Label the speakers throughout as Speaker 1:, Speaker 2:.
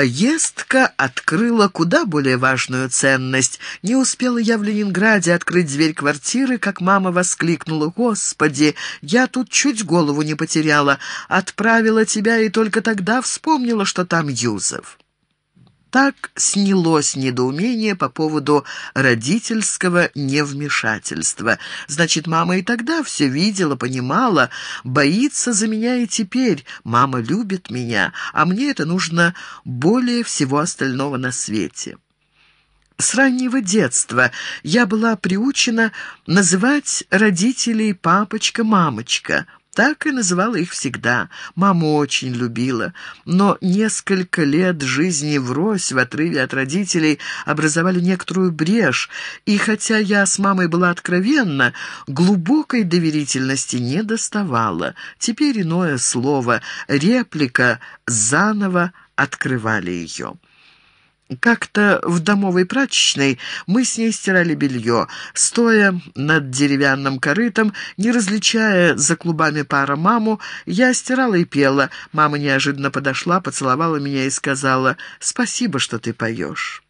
Speaker 1: Поездка открыла куда более важную ценность. Не успела я в Ленинграде открыть дверь квартиры, как мама воскликнула. «Господи, я тут чуть голову не потеряла. Отправила тебя и только тогда вспомнила, что там Юзов». Так снялось недоумение по поводу родительского невмешательства. Значит, мама и тогда все видела, понимала, боится за меня и теперь. Мама любит меня, а мне это нужно более всего остального на свете. С раннего детства я была приучена называть родителей папочка-мамочка – так и называла их всегда. Маму очень любила, но несколько лет жизни врозь в отрыве от родителей образовали некоторую брешь, и хотя я с мамой была откровенна, глубокой доверительности не доставала. Теперь иное слово, реплика заново открывали ее. Как-то в домовой прачечной мы с ней стирали белье, стоя над деревянным корытом, не различая за клубами пара маму, я стирала и пела. Мама неожиданно подошла, поцеловала меня и сказала «Спасибо, что ты поешь»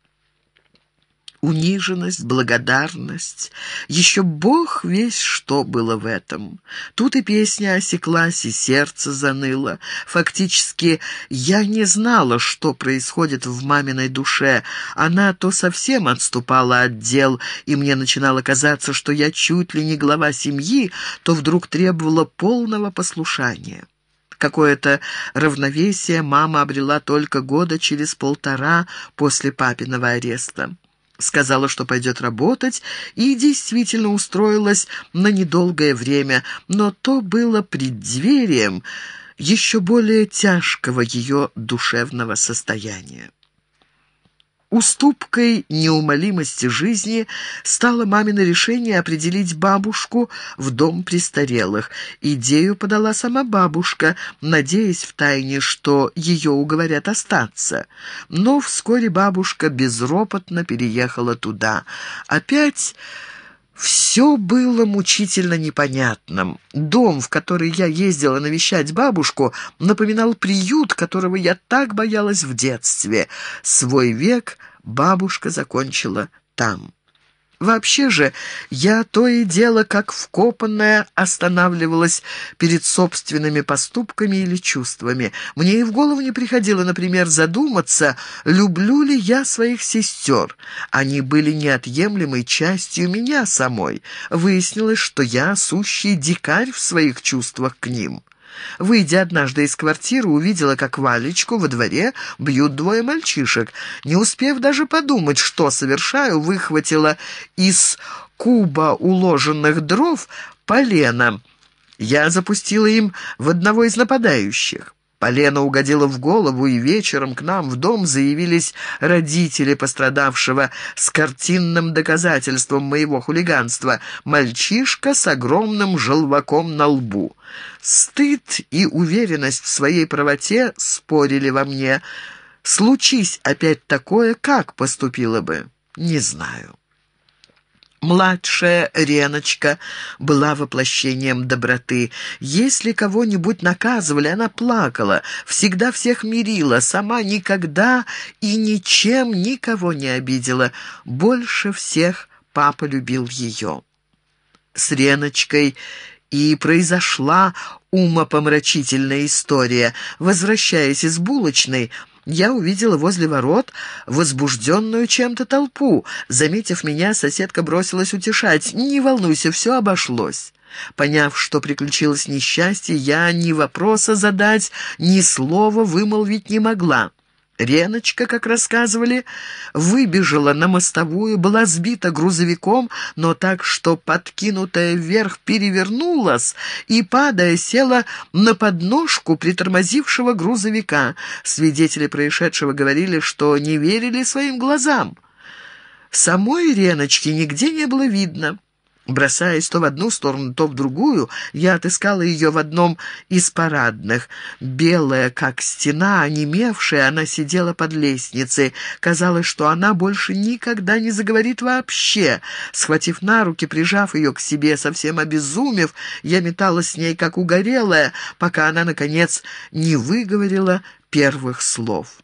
Speaker 1: униженность, благодарность. Еще бог весь что было в этом. Тут и песня осеклась, и сердце заныло. Фактически, я не знала, что происходит в маминой душе. Она то совсем отступала от дел, и мне начинало казаться, что я чуть ли не глава семьи, то вдруг требовала полного послушания. Какое-то равновесие мама обрела только года через полтора после папиного ареста сказала, что пойдет работать, и действительно устроилась на недолгое время, но то было преддверием еще более тяжкого ее душевного состояния. Уступкой неумолимости жизни стало мамино решение определить бабушку в дом престарелых. Идею подала сама бабушка, надеясь втайне, что ее уговорят остаться. Но вскоре бабушка безропотно переехала туда. Опять... Все было мучительно непонятным. Дом, в который я ездила навещать бабушку, напоминал приют, которого я так боялась в детстве. Свой век бабушка закончила там. Вообще же, я то и дело, как вкопанная, останавливалась перед собственными поступками или чувствами. Мне и в голову не приходило, например, задуматься, люблю ли я своих сестер. Они были неотъемлемой частью меня самой. Выяснилось, что я сущий дикарь в своих чувствах к ним. Выйдя однажды из квартиры, увидела, как Валечку во дворе бьют двое мальчишек. Не успев даже подумать, что совершаю, выхватила из куба уложенных дров полено. Я запустила им в одного из нападающих. Полено угодило в голову, и вечером к нам в дом заявились родители пострадавшего с картинным доказательством моего хулиганства. Мальчишка с огромным желваком на лбу. Стыд и уверенность в своей правоте спорили во мне. Случись опять такое, как поступила бы? Не знаю. Младшая Реночка была воплощением доброты. Если кого-нибудь наказывали, она плакала, всегда всех мирила, сама никогда и ничем никого не обидела. Больше всех папа любил ее. С Реночкой и произошла умопомрачительная история. Возвращаясь из булочной, я увидела возле ворот возбужденную чем-то толпу. Заметив меня, соседка бросилась утешать. «Не волнуйся, все обошлось». Поняв, что приключилось несчастье, я ни вопроса задать, ни слова вымолвить не могла. Реночка, как рассказывали, выбежала на мостовую, была сбита грузовиком, но так, что подкинутая вверх перевернулась и, падая, села на подножку притормозившего грузовика. Свидетели происшедшего говорили, что не верили своим глазам. Самой Реночки нигде не было видно. Бросаясь то в одну сторону, то в другую, я отыскала ее в одном из парадных. Белая, как стена, онемевшая, она сидела под лестницей. Казалось, что она больше никогда не заговорит вообще. Схватив на руки, прижав ее к себе, совсем обезумев, я металась с ней, как угорелая, пока она, наконец, не выговорила первых слов.